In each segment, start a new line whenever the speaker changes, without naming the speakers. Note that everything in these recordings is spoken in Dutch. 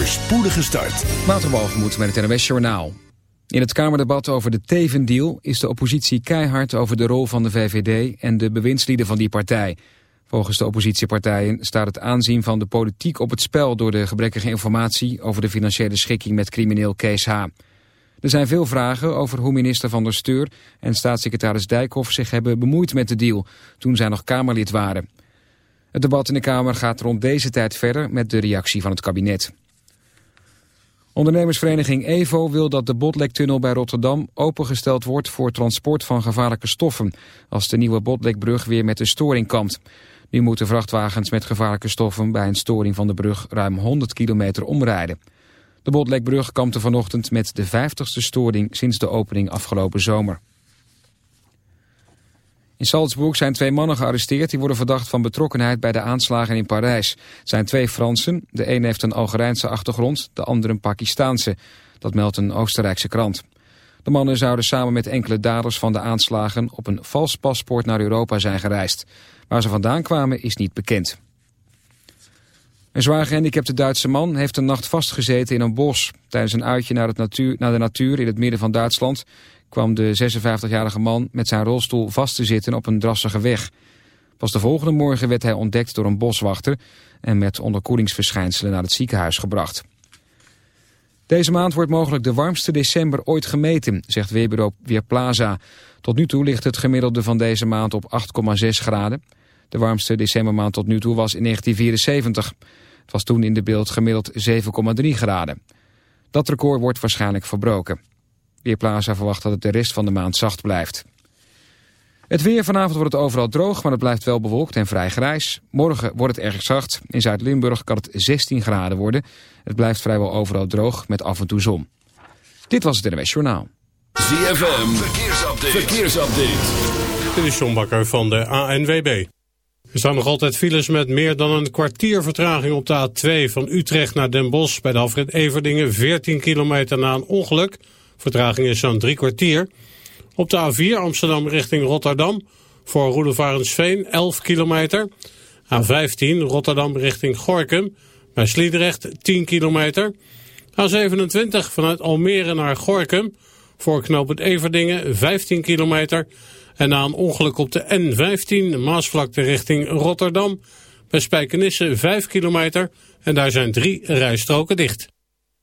voor spoedige start.
Waterbalgemoed met het NWS Journaal. In het Kamerdebat over de Tevendeal is de oppositie keihard over de rol van de VVD en de bewindslieden van die partij. Volgens de oppositiepartijen staat het aanzien van de politiek op het spel door de gebrekkige informatie over de financiële schikking met crimineel Kees H. Er zijn veel vragen over hoe minister Van der Steur en staatssecretaris Dijkhoff zich hebben bemoeid met de deal toen zij nog Kamerlid waren. Het debat in de Kamer gaat rond deze tijd verder met de reactie van het kabinet. Ondernemersvereniging EVO wil dat de Botlektunnel bij Rotterdam opengesteld wordt voor transport van gevaarlijke stoffen als de nieuwe Botlekbrug weer met een storing kampt. Nu moeten vrachtwagens met gevaarlijke stoffen bij een storing van de brug ruim 100 kilometer omrijden. De Botlekbrug kampte vanochtend met de 50ste storing sinds de opening afgelopen zomer. In Salzburg zijn twee mannen gearresteerd die worden verdacht van betrokkenheid bij de aanslagen in Parijs. Het zijn twee Fransen, de een heeft een Algerijnse achtergrond, de andere een Pakistaanse. Dat meldt een Oostenrijkse krant. De mannen zouden samen met enkele daders van de aanslagen op een vals paspoort naar Europa zijn gereisd. Waar ze vandaan kwamen is niet bekend. Een zwaar gehandicapte Duitse man heeft een nacht vastgezeten in een bos. Tijdens een uitje naar, het natuur, naar de natuur in het midden van Duitsland kwam de 56-jarige man met zijn rolstoel vast te zitten op een drassige weg. Pas de volgende morgen werd hij ontdekt door een boswachter en met onderkoelingsverschijnselen naar het ziekenhuis gebracht. Deze maand wordt mogelijk de warmste december ooit gemeten, zegt weerbureau Weerplaza. Tot nu toe ligt het gemiddelde van deze maand op 8,6 graden. De warmste decembermaand tot nu toe was in 1974. Het was toen in de beeld gemiddeld 7,3 graden. Dat record wordt waarschijnlijk verbroken. Weerplaza verwacht dat het de rest van de maand zacht blijft. Het weer vanavond wordt het overal droog, maar het blijft wel bewolkt en vrij grijs. Morgen wordt het erg zacht. In Zuid-Limburg kan het 16 graden worden. Het blijft vrijwel overal droog met af en toe zon. Dit was het NWS Journaal.
ZFM, verkeersupdate. verkeersupdate.
Dit is John Bakker van de ANWB. Er staan nog altijd files met meer dan een kwartier vertraging op de A2 van Utrecht naar Den Bosch bij de afrit Everdingen 14 kilometer na een ongeluk. Vertraging is zo'n drie kwartier. Op de A4 Amsterdam richting Rotterdam voor Roedevarensveen 11 kilometer. A15 Rotterdam richting Gorkum bij Sliedrecht 10 kilometer. A27 vanuit Almere naar Gorkum voor knooppunt Everdingen 15 kilometer. En na een ongeluk op de N15 Maasvlakte richting Rotterdam bij Spijkenisse 5 kilometer. En daar zijn drie rijstroken dicht.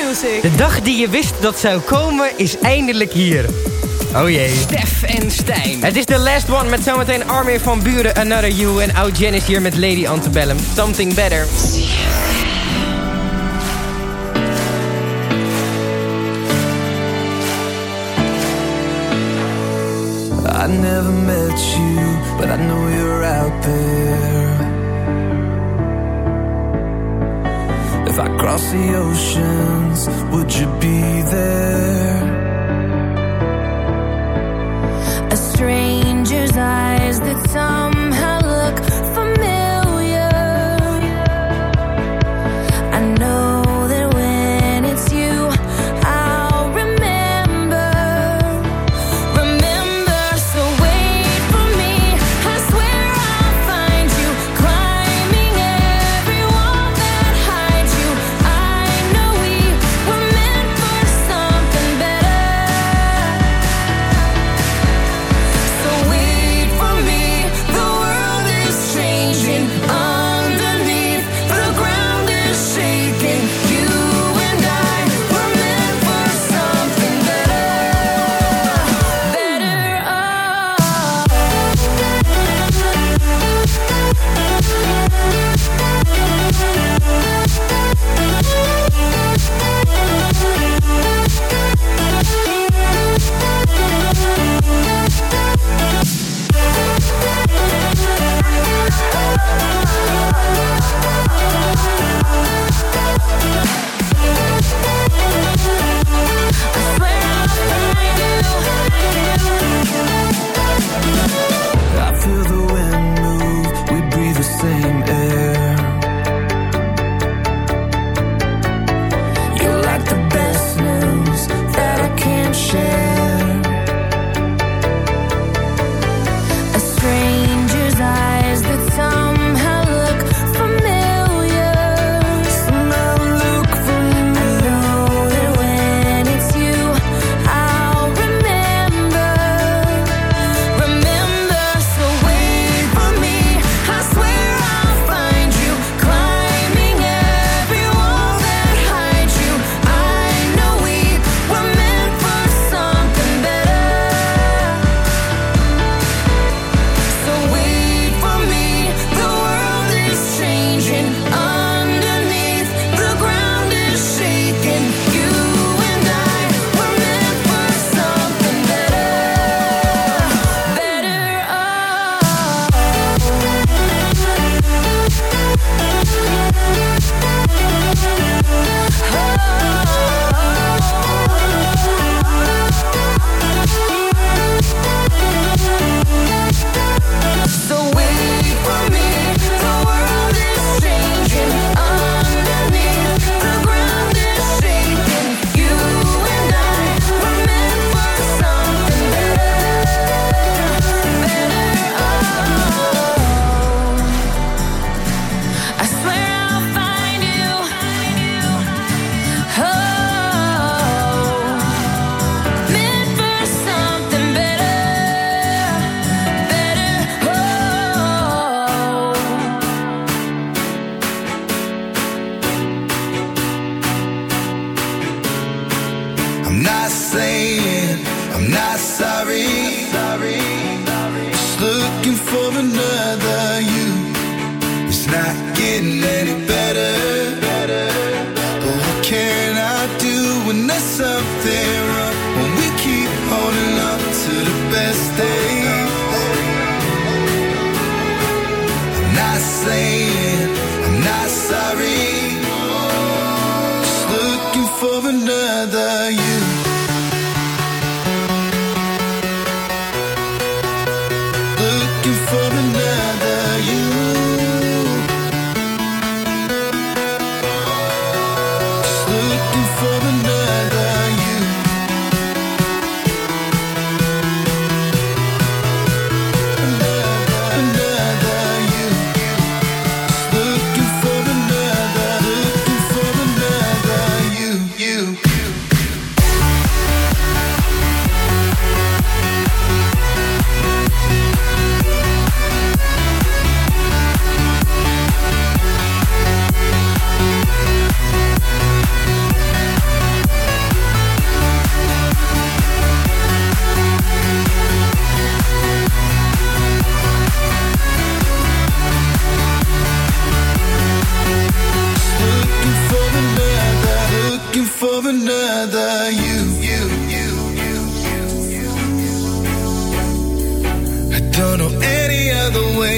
Music.
De dag die je wist dat zou komen is eindelijk hier. Oh jee.
Stef en Stijn.
Het is de last one met zometeen Armin van Buren, Another You en Oud Janice hier met Lady Antebellum. Something Better.
I never met you, but I know you're out there. If I cross the oceans, would you be there?
A stranger's eyes that somehow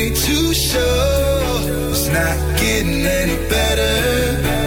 way to show it's not getting any better.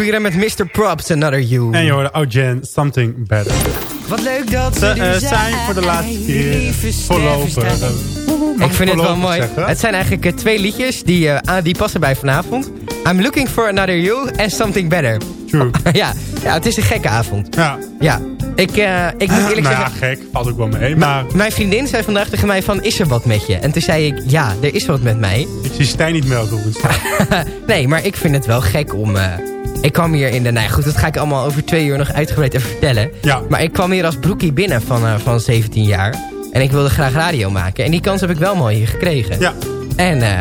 Buren met Mr. Props, Another You.
En je hoorde Oudjen, Something Better.
Wat leuk dat
Ze eh, zijn voor de laatste keer voorlopig.
Ik vind het wel mooi.
zeggen?
Het zijn eigenlijk eh, twee liedjes die, aan- die passen bij vanavond. I'm looking for another you and something better.
True.
ja, ja, het is een gekke avond.
Ja.
Ja, ik, ik moet eerlijk
nou ja,
zeggen...
gek. Valt ook wel mee. Maar
Mijn vriendin zei vandaag tegen mij van, is er wat met je? En toen zei ik, ja, er is wat met mij.
ik zie Stijn niet melken op het
nee, maar ik vind het wel gek om... ik kwam hier in de... Nou ja, goed, dat ga ik allemaal over twee uur nog uitgebreid even vertellen.
Ja.
Maar ik kwam hier als broekie binnen van, eh, van 17 jaar. En ik wilde graag radio maken. En die kans heb ik wel mooi hier gekregen.
Ja.
En eh,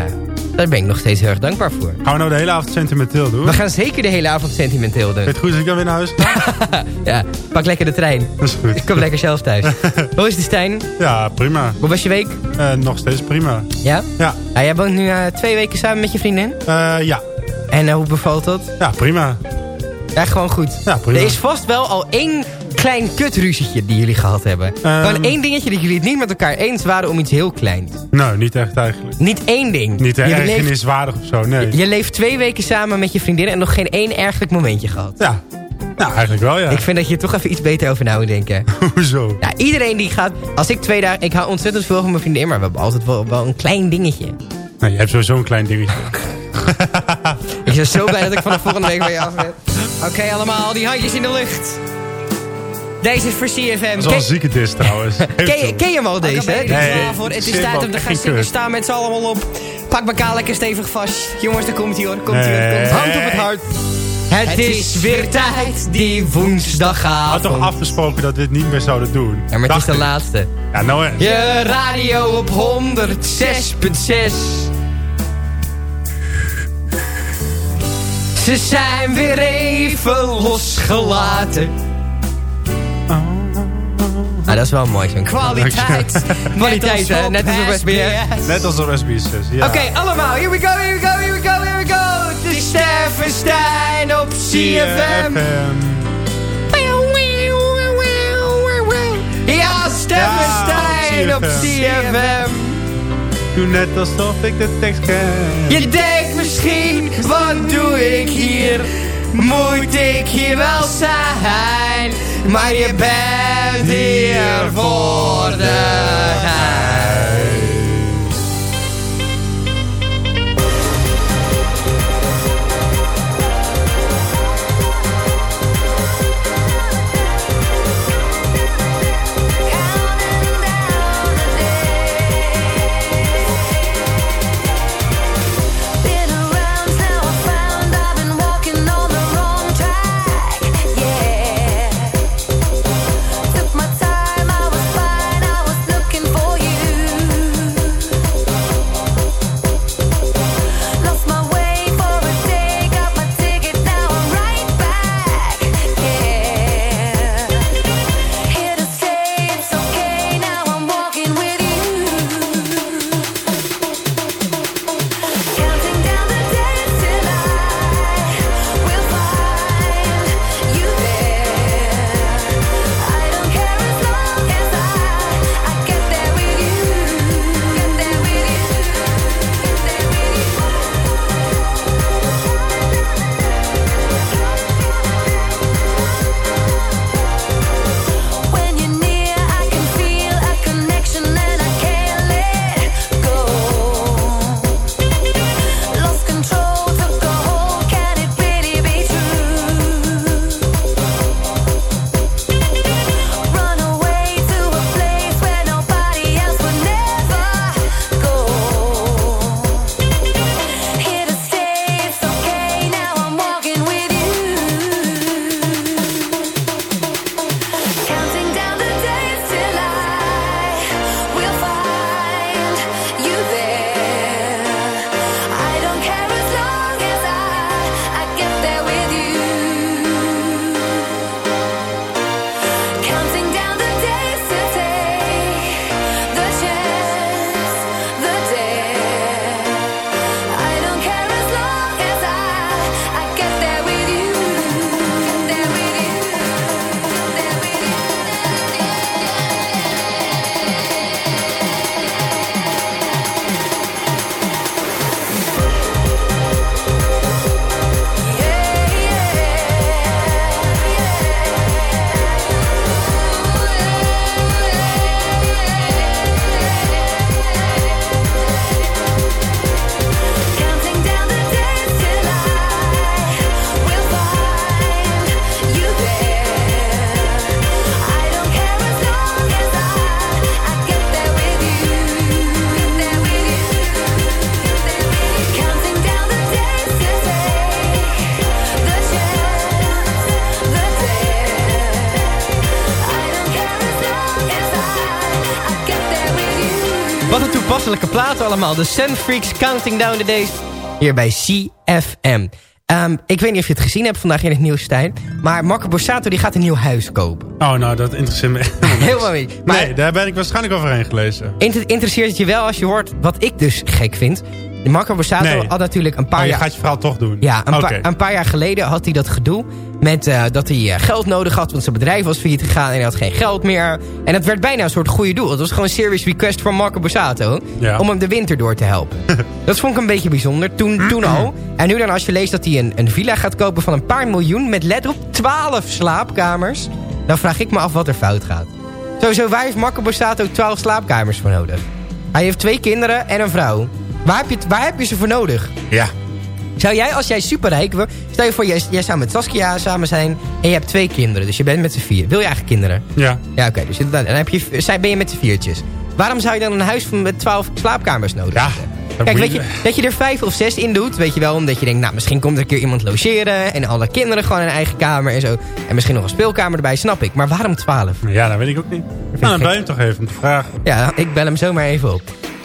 daar ben ik nog steeds heel erg dankbaar voor.
Gaan we nou de hele avond sentimenteel doen?
We gaan zeker de hele avond sentimenteel doen.
Vind het goed als ik dan weer naar huis ga?
ja, pak lekker de trein.
Dat is goed.
Ik kom lekker zelf thuis. Hoe is het, Stijn?
Ja, prima.
Hoe was je week?
Eh, nog steeds prima.
Ja?
Ja.
ja jij woont nu twee weken samen met je vriendin.
Ja.
En eh, hoe bevalt dat?
Ja, prima.
Ja, gewoon goed.
Ja, prima.
Er is vast wel al één klein kutruzietje die jullie gehad hebben.
Ehm.
Gewoon één dingetje dat jullie het niet met elkaar eens waren om iets heel kleins.
Nou, niet echt eigenlijk.
Niet één ding.
Niet
leeft,
ergerniswaardig of zo, nee.
je leeft twee weken samen met je vriendin en nog geen één ergelijk momentje gehad.
Ja. Nou, eigenlijk wel, ja.
Ik vind dat je er toch even iets beter over na moet denken.
Hoezo?
Ja, iedereen die gaat... Als ik twee dagen... Ik hou ontzettend veel van mijn vriendin, maar we hebben altijd wel, wel een klein dingetje.
Nou, je hebt sowieso een klein dingetje.
Ik ben zo blij dat ik vanaf volgende week bij je af ben. Oké, allemaal, die handjes in de lucht. Deze is voor CFM.
Dat is wel een zieke dis trouwens.
Ken je, ken je hem al deze? hè?
Nee,
voor. Het is tijd om te gaan
kut.
Staan met z'n allen allemaal op. Pak elkaar lekker stevig vast. Jongens, daar komt hij hoor. Komt hij hoor.
Nee.
Komt. Hand op het hart. Het, is weer tijd, die
We
woensdagavond.
hadden toch afgesproken dat we dit niet meer zouden doen?
Ja, maar het is de
ik.
laatste.
Ja, nou hè.
Je radio op 106.6.
Ze zijn weer even losgelaten. Ah, dat is wel mooi. Zo'n kwaliteit. kwaliteit, hè? Net als op SBS.
Net als op SBS 6, ja.
Oké, allemaal. Here we go, here we go, here we go, here we go. Het is Stefan op CFM. Ja, Stefan
Ja, op
Stein op
CFM.
CFM.
Doe net alsof ik de tekst ken.
Je denkt misschien, wat doe ik hier? Moet ik hier wel zijn? Maar je bent hier voor de gein. Allemaal. De Sand Freaks Counting Down the Days. Hier bij CFM. Ehm, ik weet niet of je het gezien hebt vandaag in het nieuws, Stijn. Maar Marco Borsato die gaat een nieuw huis kopen.
Oh, nou, dat interesseert me echt
Helemaal niet. Maar
Nee, daar ben ik waarschijnlijk overheen gelezen.
inter- interesseert het je wel als je hoort wat ik dus gek vind. Marco Borsato
Nee.
had natuurlijk een paar
Maar je
jaar...
gaat je verhaal toch doen?
Ja, een, een paar jaar geleden had hij dat gedoe met eh, dat hij eh, geld nodig had, want zijn bedrijf was failliet gegaan en hij had geen geld meer. En het werd bijna een soort goede doel. Het was gewoon een serious request van Marco Borsato
Ja.
om hem de winter door te helpen. dat vond ik een beetje bijzonder, toen, toen al. En nu dan als je leest dat hij een, een villa gaat kopen van een paar miljoen met let op 12 slaapkamers, dan vraag ik me af wat er fout gaat. Sowieso, waar heeft Marco Borsato 12 slaapkamers voor nodig? Hij heeft twee kinderen en een vrouw. Waar heb je, waar heb je ze voor nodig?
Ja.
Zou jij, als jij superrijk wordt... Stel je voor, jij, jij zou met Saskia samen zijn... en je hebt twee kinderen, dus je bent met z'n vier. Wil je eigenlijk kinderen?
Ja.
Ja, oké. dus dan, dan heb je, ben je met z'n viertjes. Waarom zou je dan een huis van, met twaalf slaapkamers nodig
Ja,
hebben? Kijk, weet
je-
dat je er vijf of zes in doet, weet je wel... omdat je denkt, nou, misschien komt er een keer iemand logeren... en alle kinderen gewoon een eigen kamer en zo. En misschien nog een speelkamer erbij, snap ik. Maar waarom twaalf?
Ja, dat weet ik ook niet. Nou, dan je hem toch even om te vragen.
Ja, ik bel hem zomaar even op.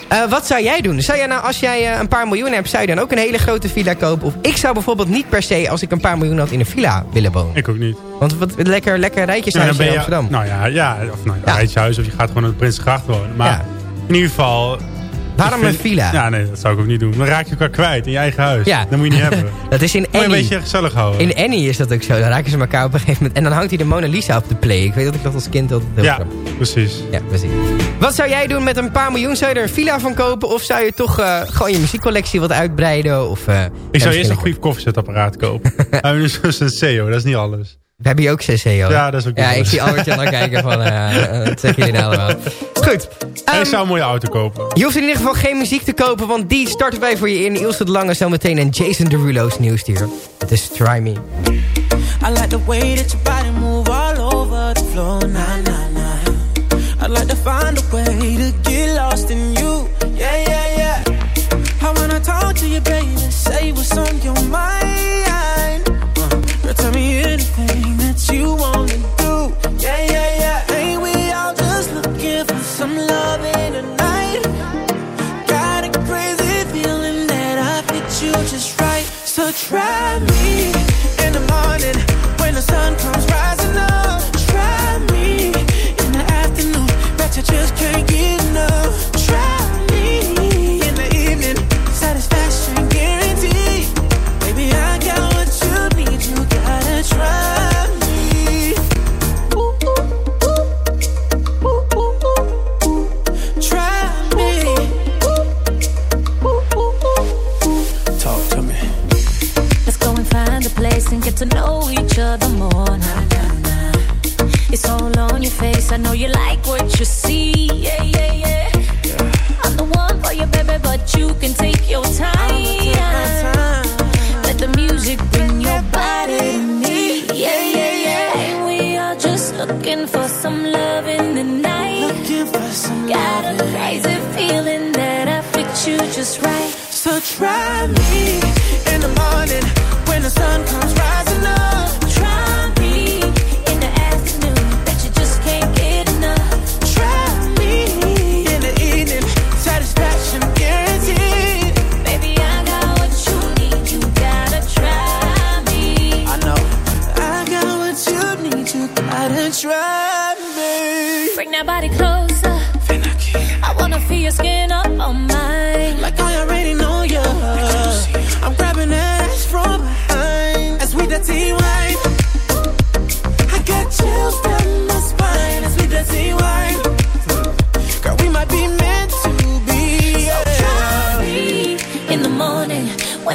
Eh, wat zou jij doen? Zou jij nou, als jij eh, een paar miljoen hebt, zou je dan ook een hele grote villa kopen? Of ik zou bijvoorbeeld niet per se, als ik een paar miljoen had, in een villa willen wonen.
Ik ook niet.
Want wat lekker, lekker
Ja,
rijtjeshuis
ben
in Amsterdam.
nou ja, ja of nou, ja,
Ja.
rijtjeshuis of je gaat gewoon in de Prinsengracht wonen. Maar
Ja.
in ieder geval...
Waarom
ik
een villa?
Ja, nee, dat zou ik ook niet doen. Dan raak je elkaar kwijt in je eigen huis.
Ja.
Dat moet je niet hebben.
Dat is in
Moet je een
Annie.
beetje gezellig houden.
In Annie is dat ook zo. Dan raken ze elkaar op een gegeven moment. En dan hangt hij de Mona Lisa op de play. Ik weet dat ik dat als kind heel
ja, precies.
Ja, precies. Wat zou jij doen met een paar miljoen? Zou je er een villa van kopen? Of zou je toch eh, gewoon je muziekcollectie wat uitbreiden? Of, eh,
Ik zou eerst een goed koffiezetapparaat kopen. We hebben nu zo'n Senseo, dat is niet alles.
We hebben hier ook CC, hoor.
Ja, dat is ook
Ja, ik zie Albert Jan al kijken van... eh, eh, wat zeggen jullie nou allemaal? Goed.
En
Ehm,
ik zou een mooie auto kopen.
je hoeft in ieder geval geen muziek te kopen... want die starten wij voor je in. Ilse de Lange zometeen en Jason Derulo's nieuws hier. Het is Try Me.
I like the way that your body move all over the floor. Nah, nah, nah. I'd like to find a way to get lost in you. Yeah, yeah, yeah. I wanna talk to you, baby. Say what's on your mind.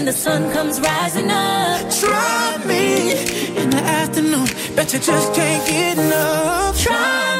When the sun comes rising up. Try me in the afternoon. Bet you just can't get enough. Try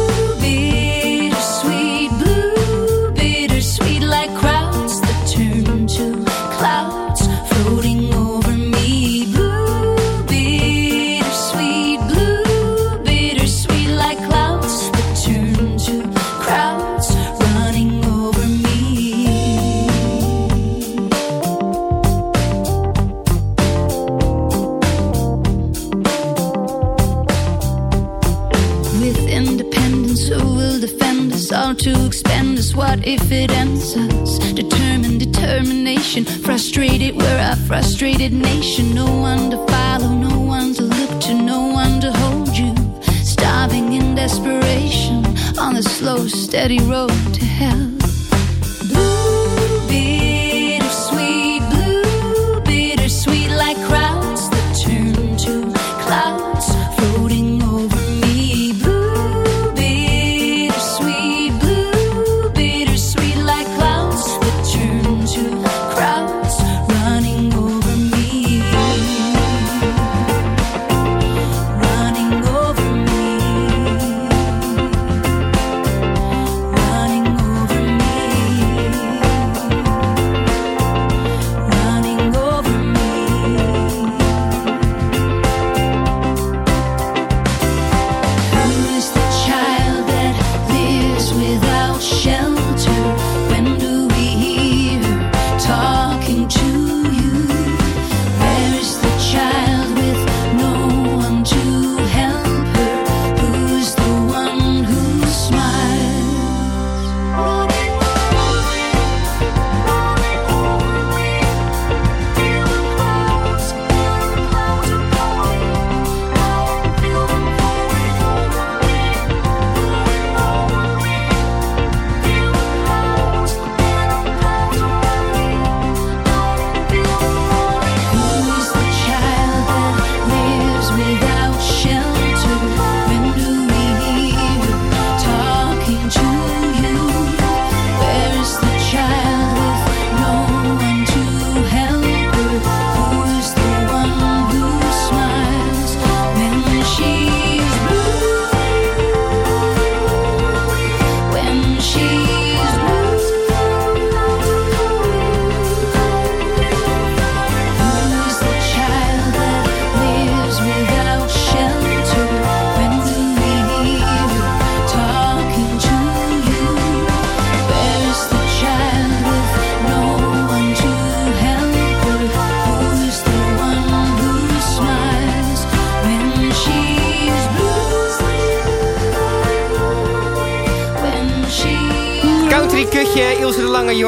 if it us determined determination frustrated we're a frustrated nation. No one to follow no one to look to no one to hold you. Starving in desperation on the slow steady road to hell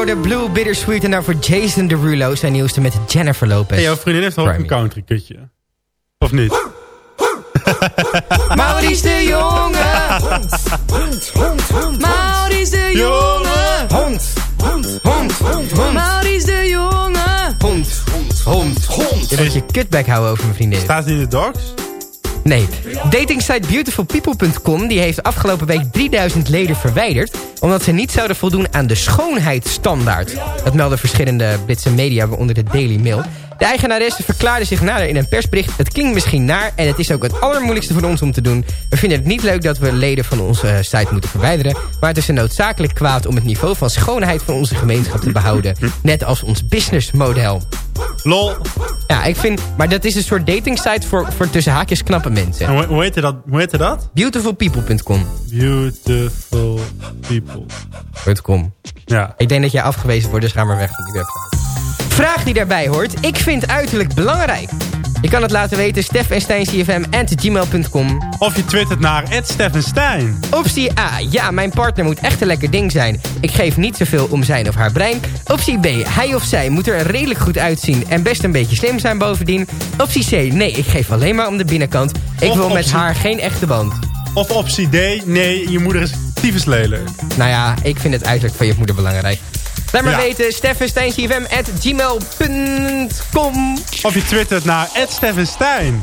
Ilse de Blue, Bittersweet... en daarvoor Jason Derulo, zijn nieuwste met Jennifer Lopez.
Hey, jouw vriendin heeft ook een country kutje. Of niet?
Maurice de Jonge!
Maurice de Jonge.
Hond! Hond! Hond! Hond!
Maurice de Jonge.
Hond! Hond! Hond! Je moet je kutbek houden over mijn vriendin.
Staat het in de docs?
Nee. Datingsite beautifulpeople.com die heeft afgelopen week 3000 leden verwijderd... omdat ze niet zouden voldoen aan de schoonheidsstandaard. Dat melden verschillende Britse media, waaronder de Daily Mail. De eigenaresse verklaarde zich nader in een persbericht... het klinkt misschien naar en het is ook het allermoeilijkste voor ons om te doen. We vinden het niet leuk dat we leden van onze eh, site moeten verwijderen... maar het is een noodzakelijk kwaad om het niveau van schoonheid van onze gemeenschap te behouden. Net als ons businessmodel.
Lol.
Ja, ik vind... Maar dat is een soort datingsite voor, voor tussen haakjes knappe mensen.
En hoe, hoe heette dat? Hoe heette dat?
Beautifulpeople.com.
Beautiful people.
.com.
Ja.
Ik denk dat jij afgewezen wordt, dus ga maar weg van die website. Vraag die daarbij hoort. Ik vind uiterlijk belangrijk. Je kan het laten weten. Stef en Stijn CFM gmail.com.
Of je twittert naar @steffenstein.
Optie A. Ja, mijn partner moet echt een lekker ding zijn. Ik geef niet zoveel om zijn of haar brein. Optie B. Hij of zij moet er redelijk goed uitzien en best een beetje slim zijn bovendien. Optie C. Nee, ik geef alleen maar om de binnenkant. Ik
Of
wil met haar geen echte band.
Of optie D. Nee, je moeder is lelijk.
Nou ja, ik vind het uiterlijk van je moeder belangrijk. Laat maar
Ja.
weten, steffensteincfm.gmail.com
Of je twittert naar @steffenstein.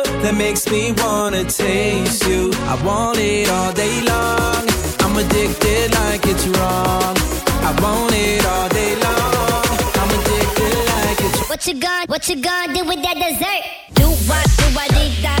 that makes me wanna taste you. I want it all day long. I'm addicted like it's wrong. I want it all day long. I'm addicted like it's
What you gonna, what you gonna do with that dessert? Do what, do what, dee da,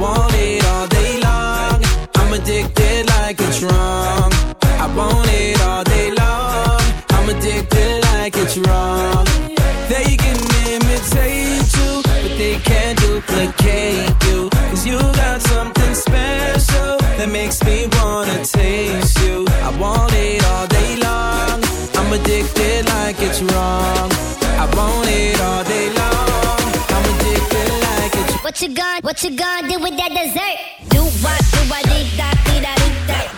Want it all day long. I'm addicted like it's wrong. I want it all day long. I'm addicted like it's wrong.
What you gonna, what you gonna do with that dessert? Do what, do what, dee da, dee da, dee da.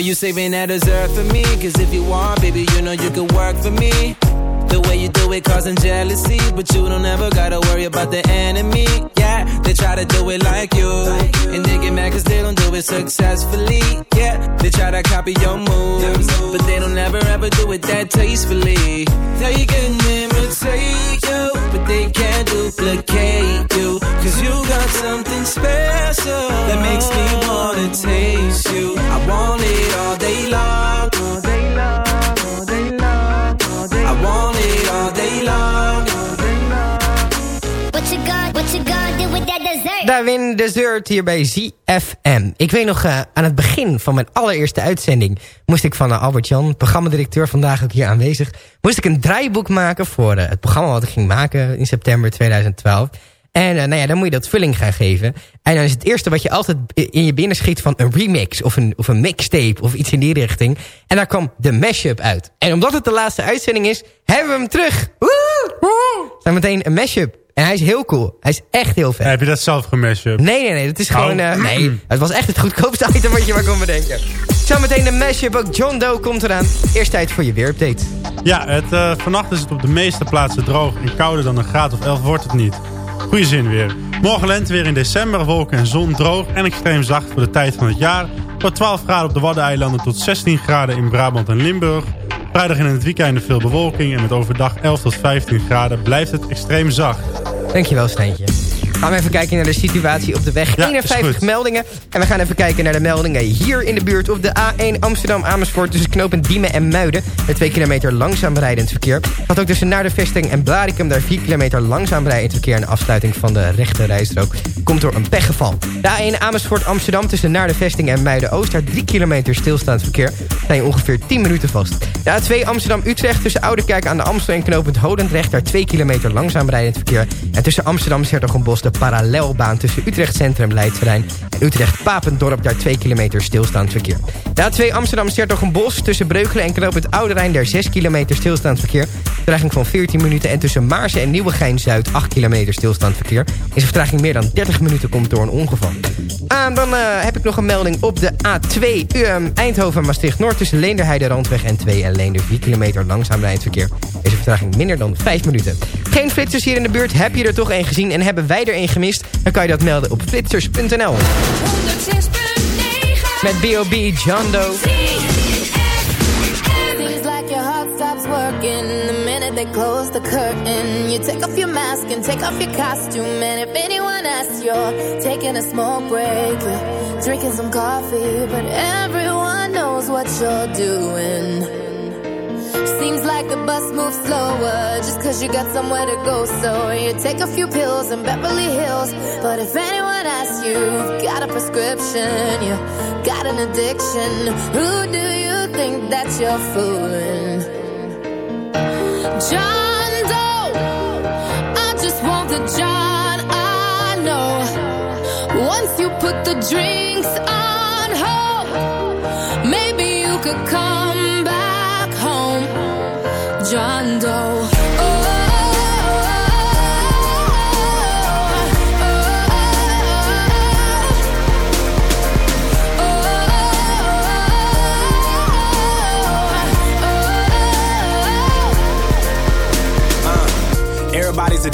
Are you saving that dessert for me? Cause if you want, baby, you know you can work for me. The way you do it causing jealousy, but you don't ever gotta worry about the enemy. Yeah, they try to do it like you, and they get mad cause they don't do it successfully. Yeah, they try to copy your moves, but they don't ever ever do it that tastefully. They can imitate they can't duplicate you. Cause you got something special that makes me wanna taste you. I want it all day long. All day long,
Darwin Dessert hier bij ZFM. Ik weet nog, eh, aan het begin van mijn allereerste uitzending... moest ik van uh, Albert-Jan, programmadirecteur vandaag ook hier aanwezig... moest ik een draaiboek maken voor eh, het programma wat ik ging maken in september 2012... En eh, nou ja, dan moet je dat vulling gaan geven. En dan is het eerste wat je altijd in je binnen schiet van een remix of een, of een mixtape of iets in die richting. En daar kwam de mashup uit. En omdat het de laatste uitzending is, hebben we hem terug. Woe! Woe! Zijn meteen een mashup. En hij is heel cool. Hij is echt heel vet.
Heb je dat zelf gemashup?
Nee, nee, nee. Dat is gewoon...
Oh.
eh, nee, het was echt het goedkoopste item wat je maar kon bedenken. Zometeen de mashup. Ook John Doe komt eraan. Eerst tijd voor je weerupdate.
Ja, het, eh, vannacht is het op de meeste plaatsen droog en kouder dan een graad of 11 wordt het niet. Goeie zin weer. Morgen lente weer in december, wolken en zon droog en extreem zacht voor de tijd van het jaar. Tot 12 graden op de Waddeneilanden tot 16 graden in Brabant en Limburg. Vrijdag en in het weekend veel bewolking en met overdag 11 tot 15 graden blijft het extreem zacht.
Dankjewel, Steentje. Gaan we even kijken naar de situatie op de weg.
Ja, is
51
goed.
meldingen. En we gaan even kijken naar de meldingen hier in de buurt. Op de A1 Amsterdam-Amersfoort tussen knooppunt Diemen en Muiden. Met 2 kilometer langzaam rijdend verkeer. Wat ook tussen naar de vesting en Blarikum. Daar 4 kilometer langzaam rijdend verkeer. En afsluiting van de rechte rijstrook komt door een pechgeval. De A1 Amersfoort-Amsterdam tussen naar de vesting en Muiden-Oost. Daar 3 kilometer stilstaand verkeer. Sta je ongeveer 10 minuten vast. De A2 Amsterdam-Utrecht tussen Oudekerk aan de Amstel en knooppunt Hodendrecht. Daar 2 kilometer langzaam rijdend verkeer. En tussen Amsterdam, Sertogenbos, parallelbaan tussen Utrecht Centrum Leidsterrein en Utrecht Papendorp. Daar 2 kilometer stilstaand verkeer. De A2 Amsterdam Sertogenbos tussen Breukelen en Knoop het Oude Rijn. Daar 6 kilometer stilstaand verkeer. Vertraging van 14 minuten. En tussen Maarsen en Nieuwegein Zuid 8 kilometer stilstaand verkeer. Is vertraging meer dan 30 minuten komt door een ongeval. Ah, dan eh, heb ik nog een melding op de A2 um, Eindhoven-Maastricht-Noord... tussen Leenderheide, Randweg en 2 en Leender 4 kilometer langzaam rijdsverkeer. Is de vertraging minder dan 5 minuten. Geen flitsers hier in de buurt. Heb je er toch een gezien en hebben wij er een gemist? Dan kan je dat melden op flitsers.nl. Met B.O.B. John Doe.
They close the curtain. You take off your mask and take off your costume. And if anyone asks, you're taking a smoke break. Drinking some coffee, but everyone knows what you're doing. Seems like the bus moves slower just cause you got somewhere to go. So you take a few pills in Beverly Hills. But if anyone asks you, got a prescription, you got an addiction, who do you think that you're fooling? John Doe, I just want the John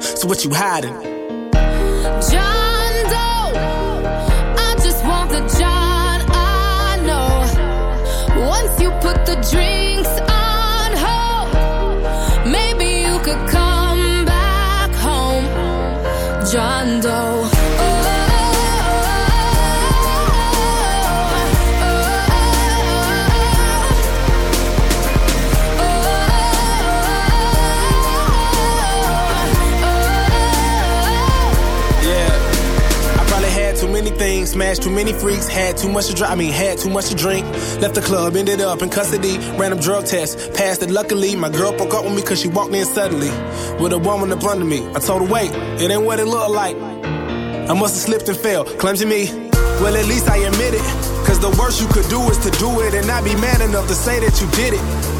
So what you hiding?
John Doe, I just want the John I know. Once you put the drinks
smashed too many freaks, had too much to drink. I mean, had too much to drink. Left the club, ended up in custody. Random drug test, passed it luckily. My girl broke up with me cause she walked in suddenly. With a woman up under me. I told her, wait, it ain't what it looked like. I must have slipped and fell, clumsy me. Well, at least I admit it. Cause the worst you could do is to do it and not be man enough to say that you did it.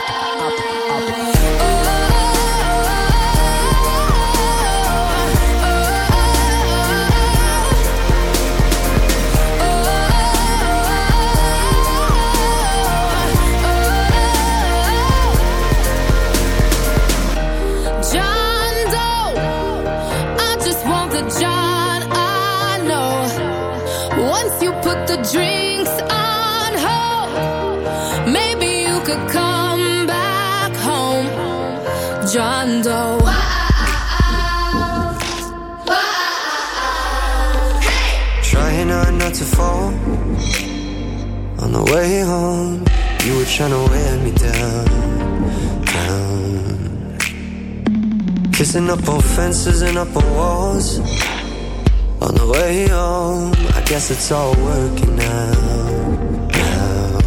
way home, you were trying to wear me down, down. Kissing up on fences and up on walls. On the way home, I guess it's all working out. now.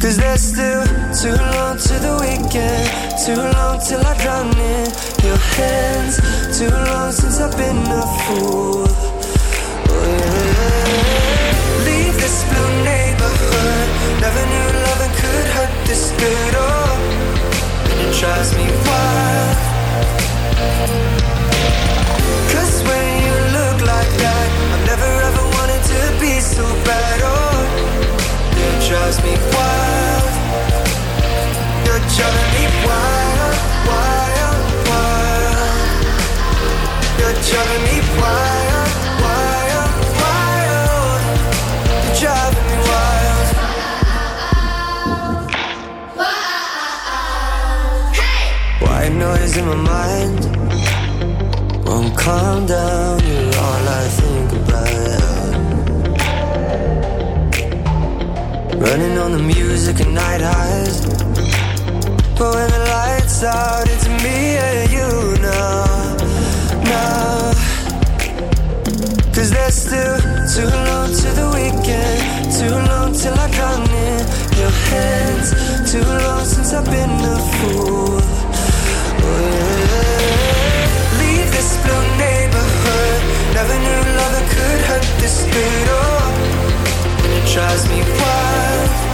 Cause there's still too long to the weekend. Too long till I drown in your hands. Too long since I've been a fool. Never knew loving could hurt this good. Oh, it drives me wild. Music and night highs. But when the lights out, it's me and you now, now. Cause there's still too long to the weekend, too long till I come in your hands, too long since I've been a fool. Oh, yeah. Leave this blue neighborhood, never knew love could hurt this good. Oh, it drives me wild.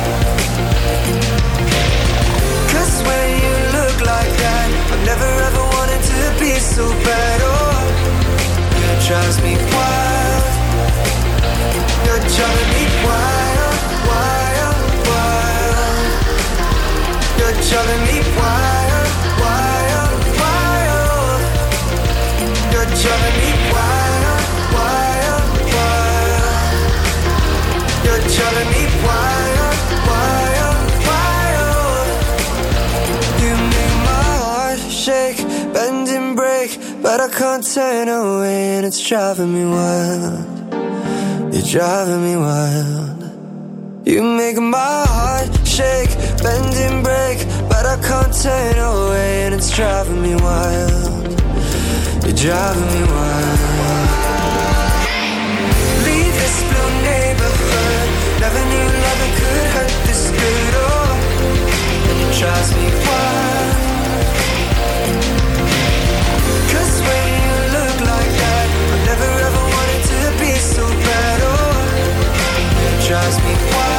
Never ever wanted to be so bad. Oh, it drives me wild. You're driving me wild, wild, wild. You're driving me wild, can't turn away, and it's driving me wild. You're driving me wild. You make my heart shake, bend and break, but I can't turn away, and it's driving me wild. You're driving me wild. Leave this blue neighborhood. Never knew could hurt this good. Oh, it drives me drives me wild.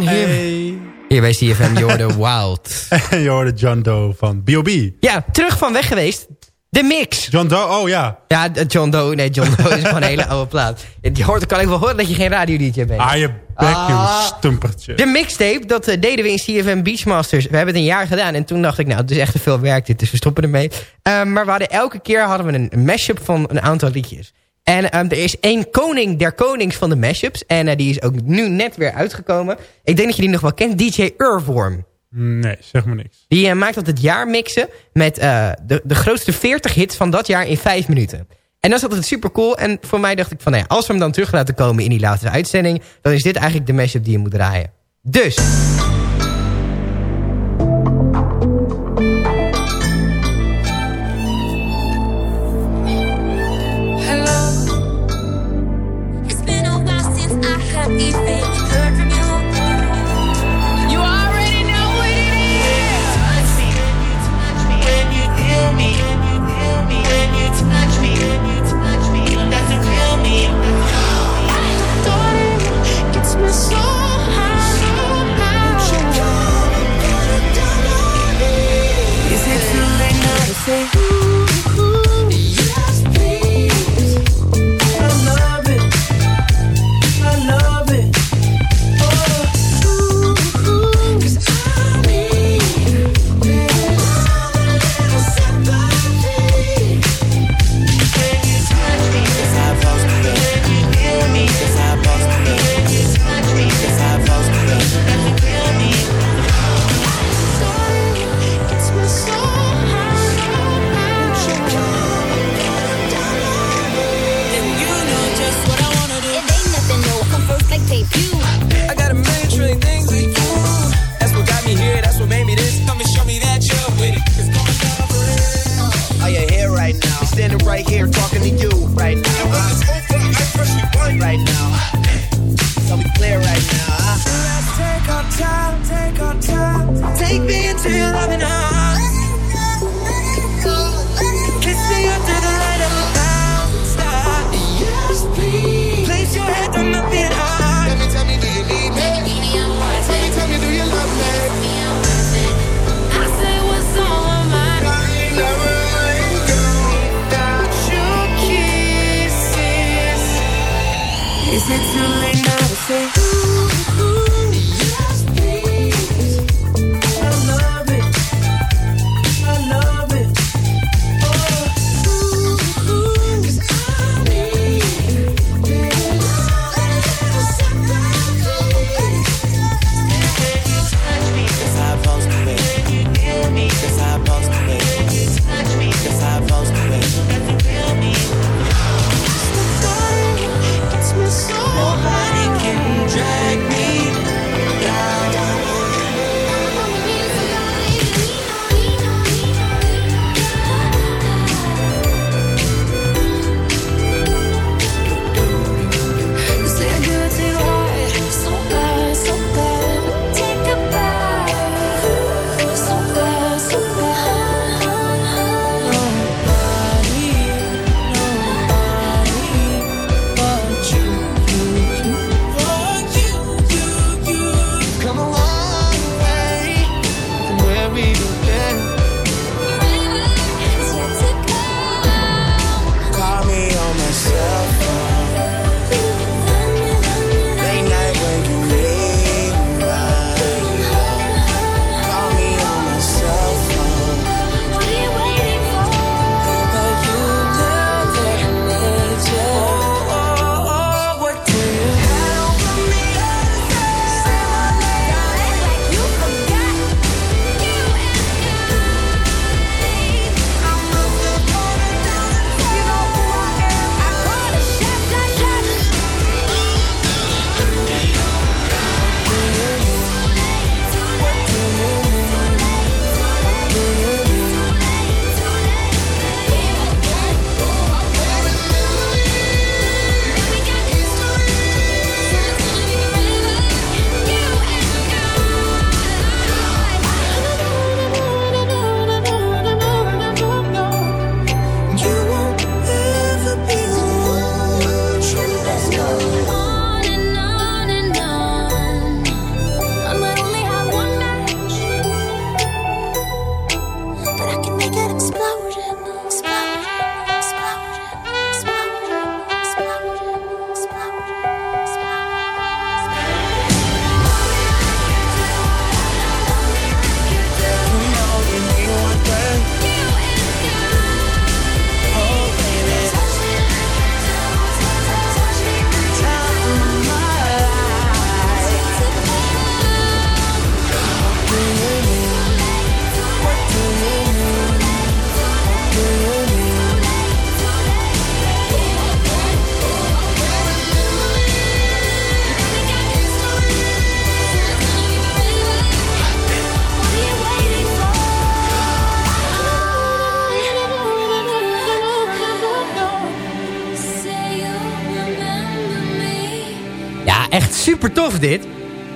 Hier, hier bij CFM, je hoorde Wild.
En je hoorde John Doe van B.O.B.
Ja, terug van weg geweest. De mix.
John Doe, oh ja.
Ja, John Doe. Nee, John Doe is gewoon een hele oude plaat. Je hoort, kan ik wel horen dat je geen radio-dj bent.
Ah, je bek,
Ah.
je stumpertje.
De mixtape, dat eh, deden we in CFM Beachmasters. We hebben het een jaar gedaan. En toen dacht ik, nou, het is echt te veel werk dit. Dus we stoppen ermee. Eh, maar we hadden elke keer hadden we een mashup van een aantal liedjes. En ehm, er is één koning der konings van de mashups. En eh, die is ook nu net weer uitgekomen. Ik denk dat je die nog wel kent. DJ Earworm.
Nee, zeg maar niks.
Die eh, maakt dat het jaar mixen met eh, de, de grootste 40 hits van dat jaar in 5 minuten. En dat is altijd super cool. En voor mij dacht ik van, nou ja, als we hem dan terug laten komen in die latere uitzending... dan is dit eigenlijk de mashup die je moet draaien. Dus...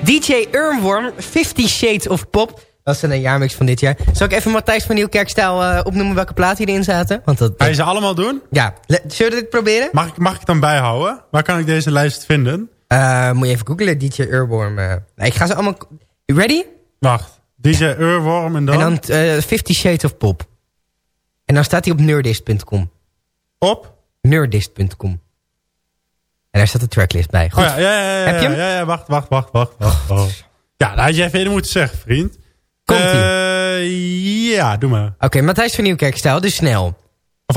DJ Urmworm, 50 Shades of Pop. Dat is een jaarmix van dit jaar. Zal ik even Matthijs van Nieuwkerkstijl eh opnoemen welke platen hierin zaten? Want dat,
Ga je ze allemaal doen?
Ja, Le- zullen we dit proberen?
Mag ik, mag ik het dan bijhouden? Waar kan ik deze lijst vinden?
Eh, moet je even googlen, DJ Urworm. eh. Ik ga ze allemaal... Ready?
Wacht. DJ Urworm en dan?
En dan eh 50 Shades of Pop. En dan staat hij op nerdist.com.
Op?
Nerdist.com. En daar staat de tracklist bij. Goed.
Oh ja, ja, ja, ja,
Heb je hem?
ja, ja, wacht, wacht, wacht, wacht. wacht. Ja, daar had je even in moeten zeggen, vriend.
Komt-ie.
Eh, ja, doe maar.
Oké, Matthijs van Nieuwkerkstijl, dus snel.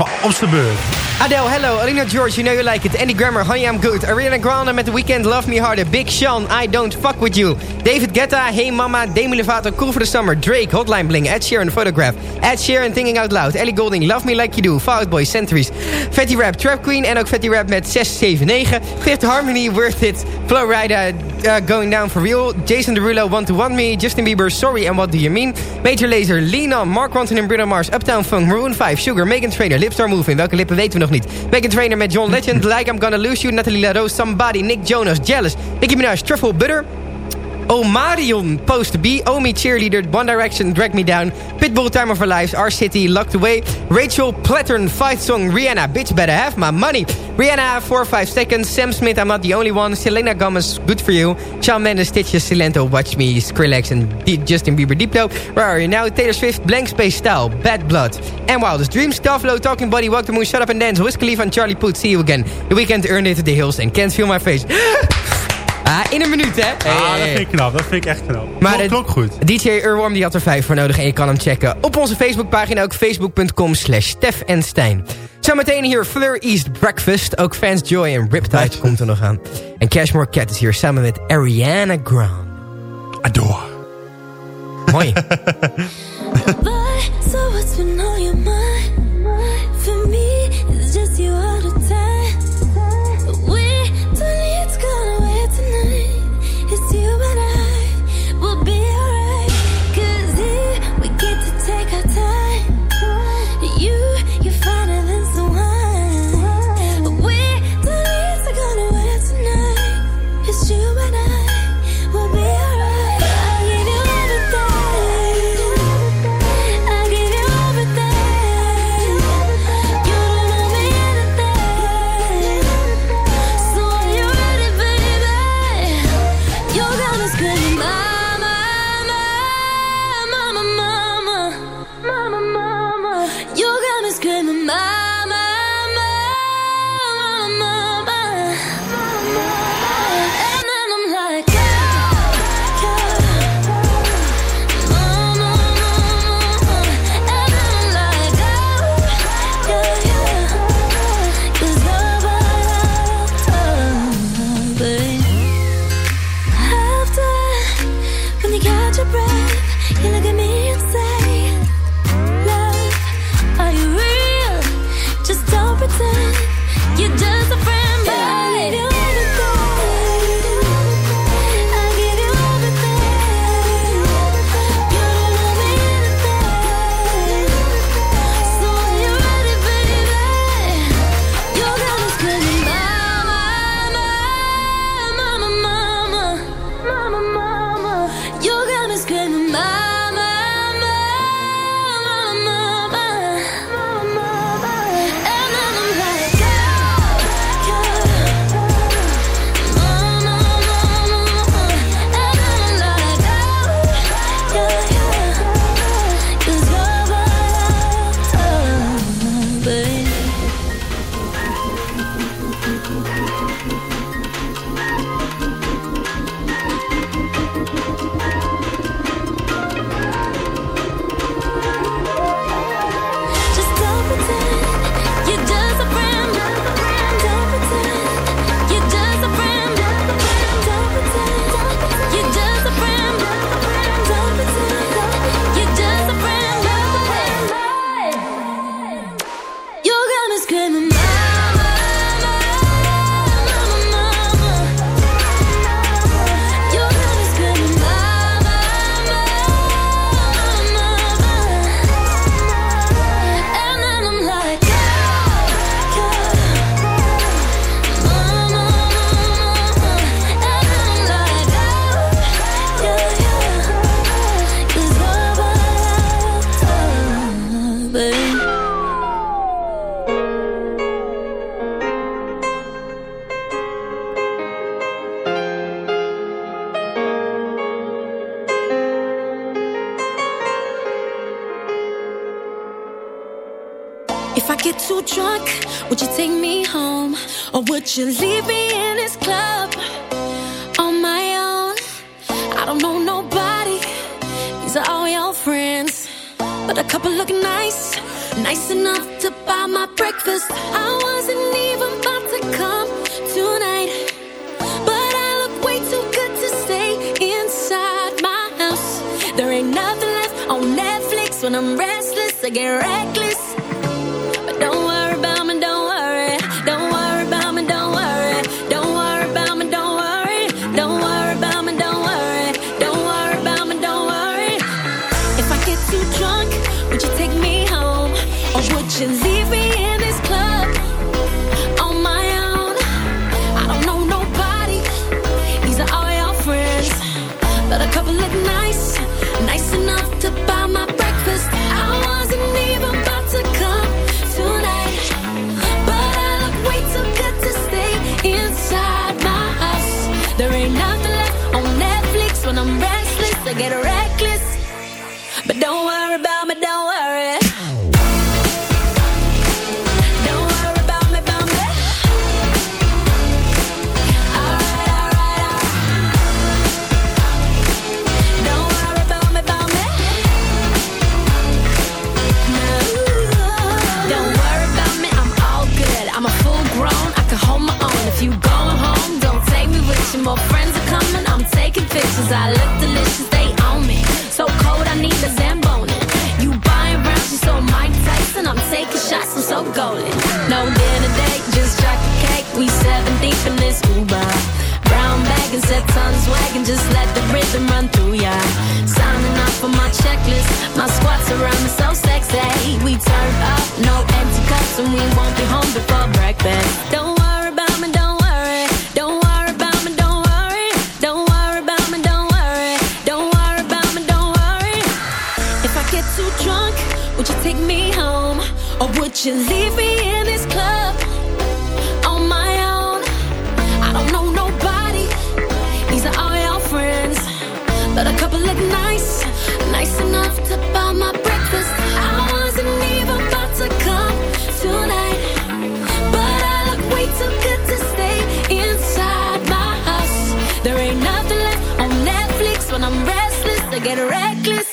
Of op beurt.
Adele, hello. Alina George, you know you like it. Andy Grammer, Honey I'm Good. Ariana Grande met The Weeknd, Love Me Harder. Big Sean, I Don't Fuck With You. David Guetta, Hey Mama. Demi Lovato, Cool For The Summer. Drake, Hotline Bling. Ed Sheeran, Photograph. Ed Sheeran, Thinking Out Loud. Ellie Goulding, Love Me Like You Do. Fall Out Boy, Centuries. Fatty Rap, Trap Queen. En ook Fatty Rap met 679. Fifth Harmony, Worth It. Flowrider, uh, Going Down For Real. Jason Derulo, Want To Want Me. Justin Bieber, Sorry and What Do You Mean. Major Lazer, Lean On. Mark Ronson en Bruno Mars. Uptown Funk, Maroon 5. Sugar, Megan Trainor. Lipstar Moving. Welke lippen weten we nog niet. Megan Trainor met John Legend. Like I'm Gonna Lose You. Natalie LaRose, Somebody. Nick Jonas, Jealous. Nicki Minaj, Truffle Butter.
Omarion, Post B, Omi Cheerleader, One Direction, Drag Me Down, Pitbull, Time of Our Lives, Our City Locked Away, Rachel, Plattern, Fight Song, Rihanna, Bitch Better Have My Money, Rihanna, 4 5 Seconds, Sam Smith, I'm Not The Only One, Selena Gomez, Good For You, Shawn Mendes, Stitches, Silento, Watch Me, Skrillex and Justin Bieber, Diplo, Where Are You Now, Taylor Swift, Blank Space Style, Bad Blood, and Wildest Dreams, stuff Low, Talking Body, Walk The Moon, Shut Up and Dance, Whiskey Leaf, and Charlie Puth, See You Again, The Weekend, Earned It, The Hills, and Can't Feel My Face. Ah, in een minuut, hè?
Ja, dat vind ik knap. Dat vind ik echt knap.
Maar
goed.
DJ Urworm die had er vijf voor nodig en je kan hem checken. Op onze Facebookpagina ook facebook.com slash Stef en Stijn. Zometeen hier Fleur East Breakfast. Ook Fans Joy en Riptide komt er nog aan. En Cashmore Cat is hier samen met Ariana Grande.
Adore.
Mooi.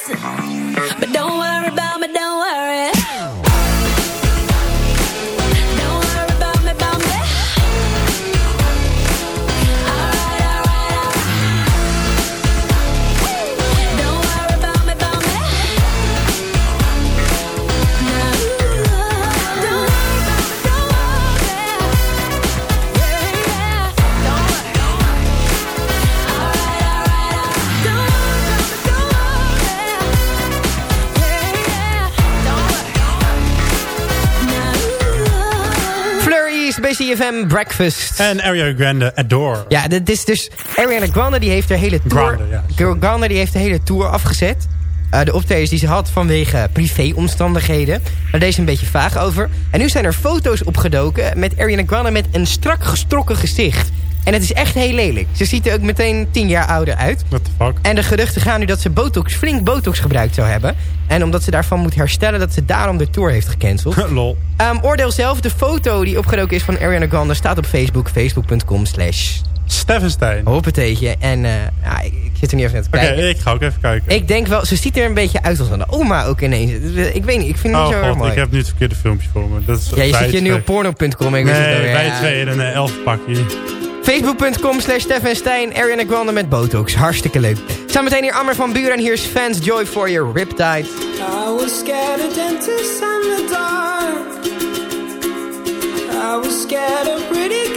But
CFM Breakfast.
En Ariana Grande, Adore.
Ja, dit is dus... Ariana Grande die heeft haar hele tour...
Grande, ja.
Grande die heeft de hele tour afgezet. Eh, de optredens die ze had vanwege privéomstandigheden. Daar deed ze een beetje vaag over. En nu zijn er foto's opgedoken met Ariana Grande met een strak gestrokken gezicht. En het is echt heel lelijk. Ze ziet er ook meteen tien jaar ouder uit.
What the fuck?
En de geruchten gaan nu dat ze botox, flink botox gebruikt zou hebben. En omdat ze daarvan moet herstellen dat ze daarom de tour heeft gecanceld.
Lol.
Ehm, oordeel zelf, de foto die opgedoken is van Ariana Grande staat op Facebook. Facebook.com slash
Steffenstein. Oké,
hoppeteetje. En eh, ja, ik, zit er niet even naar te kijken.
ik ga ook even kijken.
Ik denk wel, ze ziet er een beetje uit als een oma ook ineens. Ik weet niet, ik vind het
oh
niet zo
god,
mooi.
ik heb nu het verkeerde filmpje voor me. Dat is
Ja, je zit je nu op porno.com. Ik weet het
Nee, bij
Ja.
twee in een eh, elfpakje.
Facebook.com slash Stefan Stijn, Ariana Grande met botox. Hartstikke leuk. Zometeen hier Ammer van Buren en hier is Fans Joy for Your Riptide.
I was scared the dark. I was scared pretty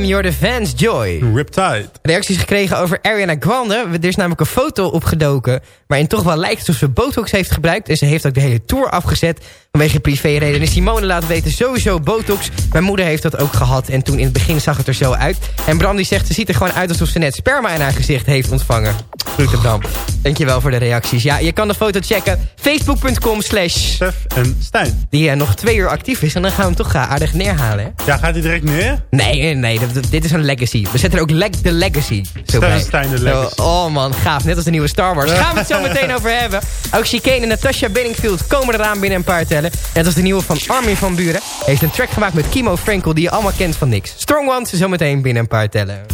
CFM, you're the fans, Joy.
Riptide.
Reacties gekregen over Ariana Grande. Er is namelijk een foto opgedoken... waarin toch wel lijkt alsof ze botox heeft gebruikt. En ze heeft ook de hele tour afgezet vanwege privéreden. En Simone laat weten, sowieso botox. Mijn moeder heeft dat ook gehad en toen in het begin zag het er zo uit. En Bram die zegt, ze ziet er gewoon uit alsof ze net sperma in haar gezicht heeft ontvangen. Groeten Bram. Dankjewel voor de reacties. Ja, je kan de foto checken. Facebook.com slash...
Stef en Stijn.
Die eh, nog twee uur actief is. En dan gaan we hem toch eh, aardig neerhalen, hè?
Ja, gaat hij direct neer?
Nee, nee, dit is een legacy. We zetten er ook leg de legacy. Zo
Stef en Stijn de
Zo,
legacy.
oh man, gaaf. Net als de nieuwe Star Wars. Gaan we het zo meteen over hebben. Ook Chicane en Natasha Bedingfield komen eraan binnen een paar tellen. Net als de nieuwe van Armin van Buren. Heeft een track gemaakt met Kimo Frankel die je allemaal kent van niks. Strong Ones zometeen binnen een paar tellen.